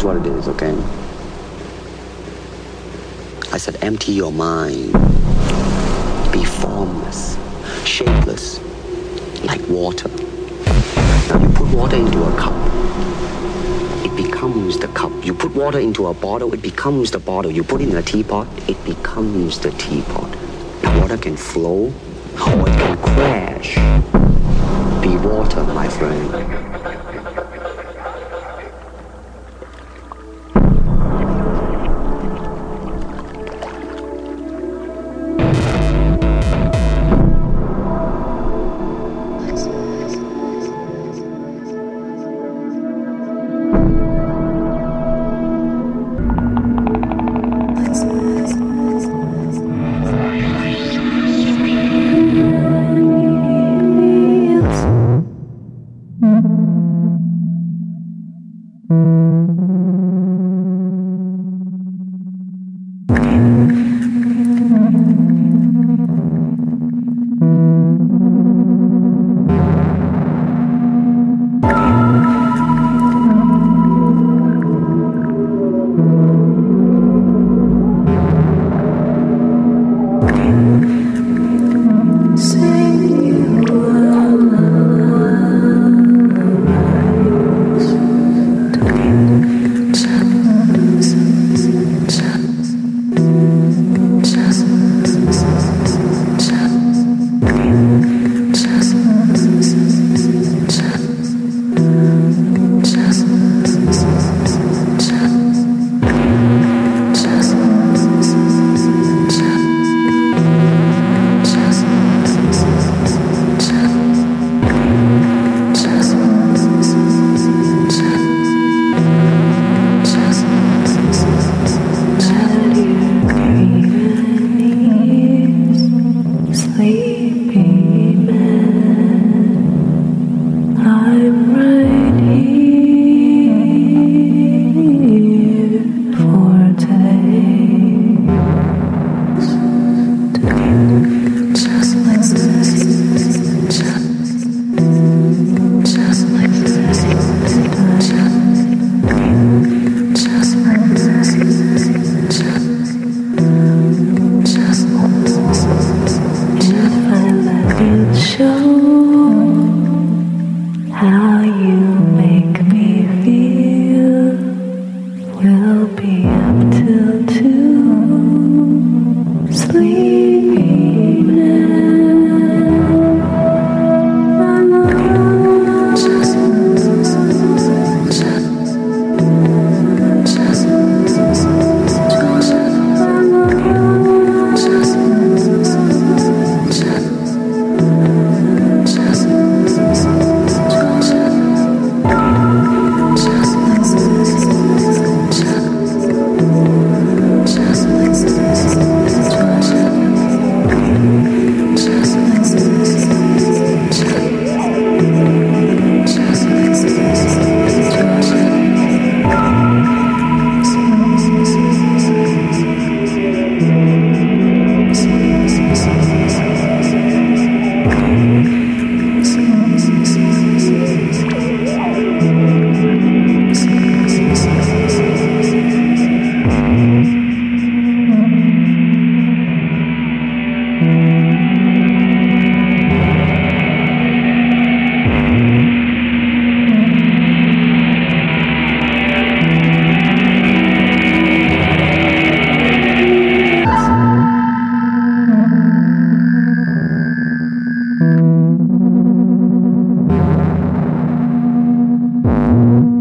is what it is, okay? I said, empty your mind. Be formless, shapeless, like water. Now you put water into a cup. It becomes the cup. You put water into a bottle, it becomes the bottle. You put it in a teapot, it becomes the teapot. Now water can flow or it can crash. Be water, my friend. mm -hmm.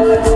Thank.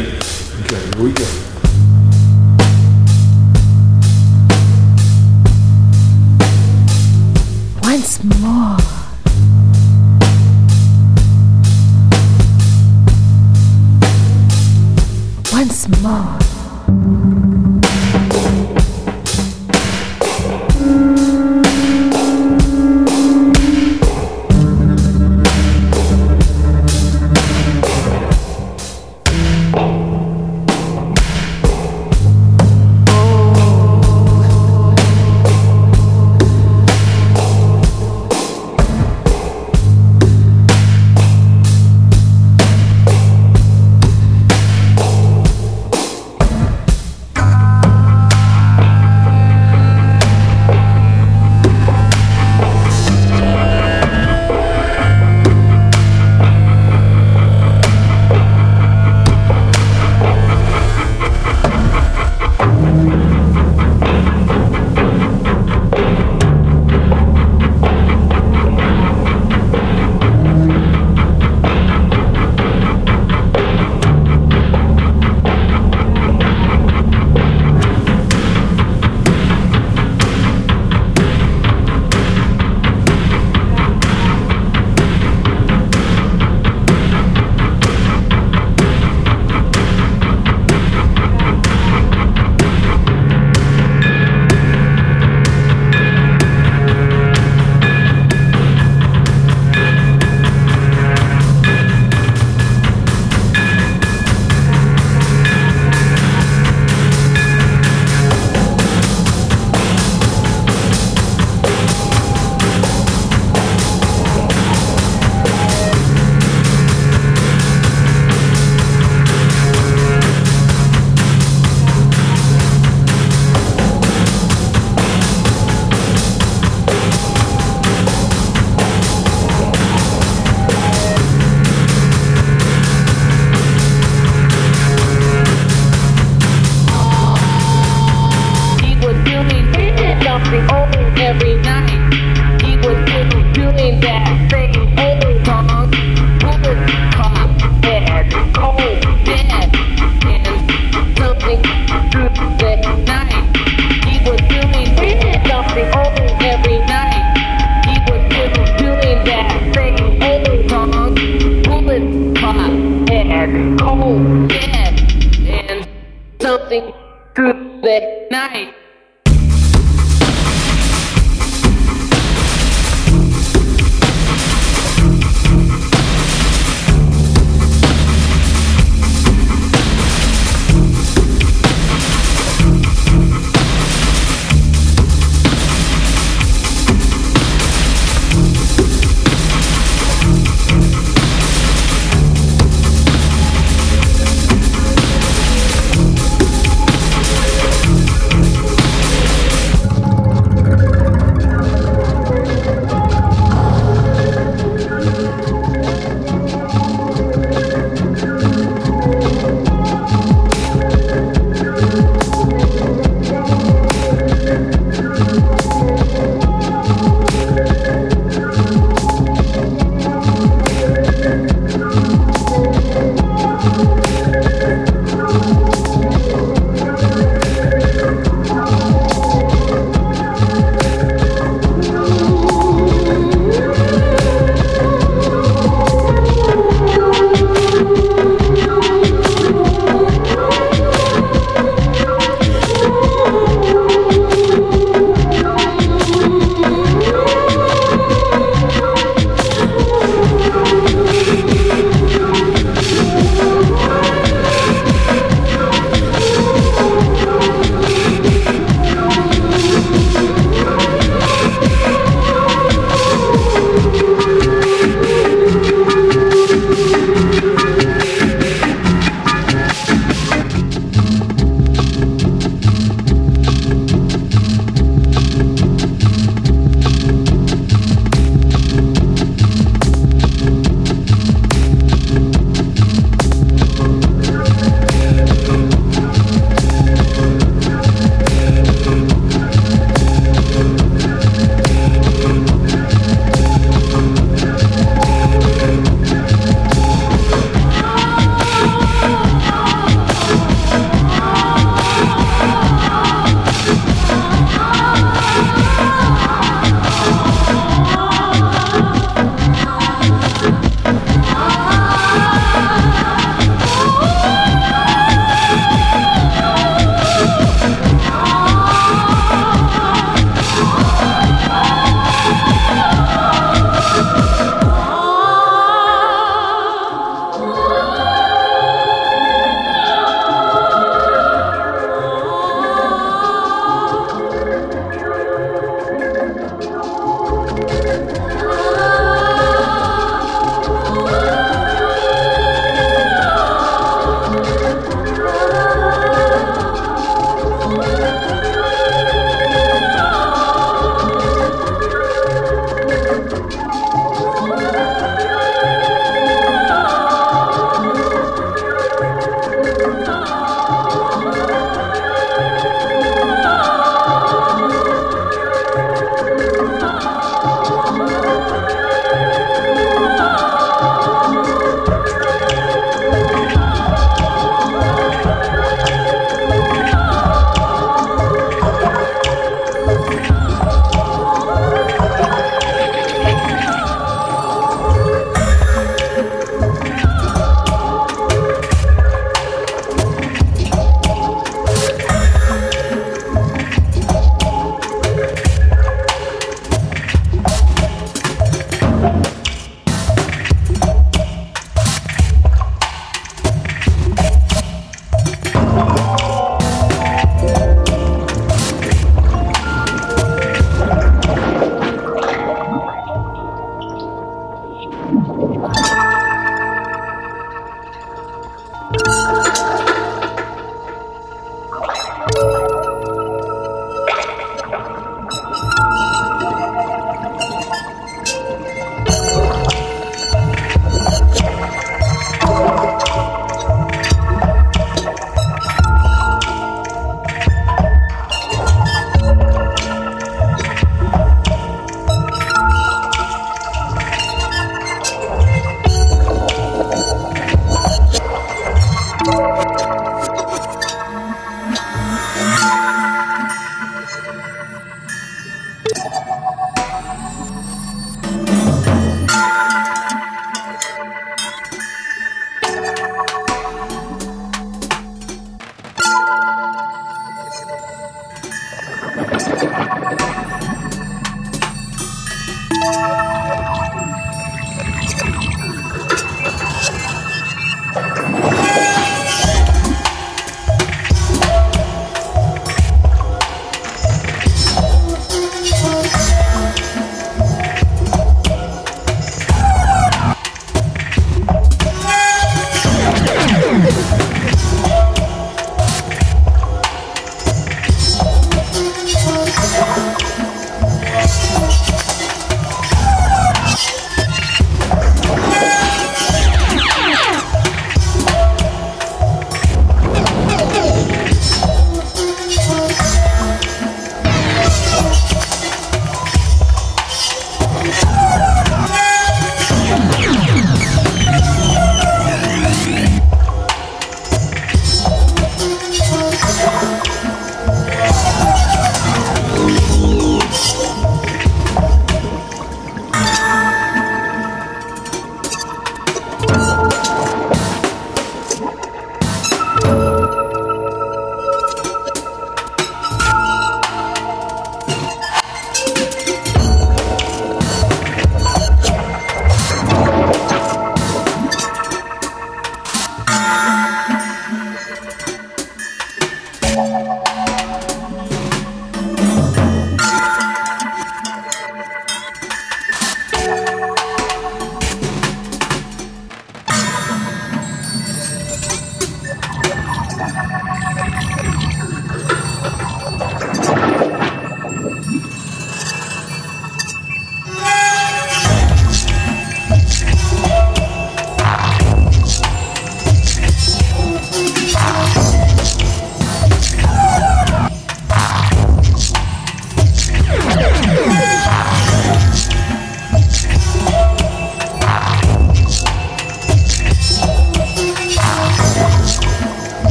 Okay, here we go. Once more. Once more. right.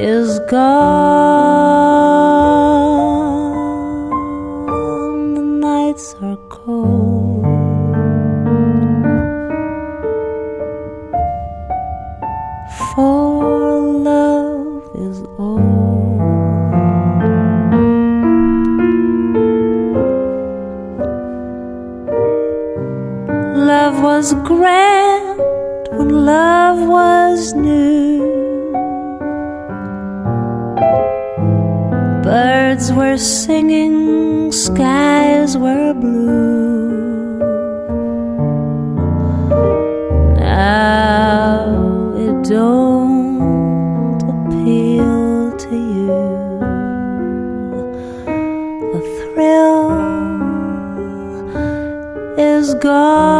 is gone. were singing, skies were blue. Now it don't appeal to you. The thrill is gone.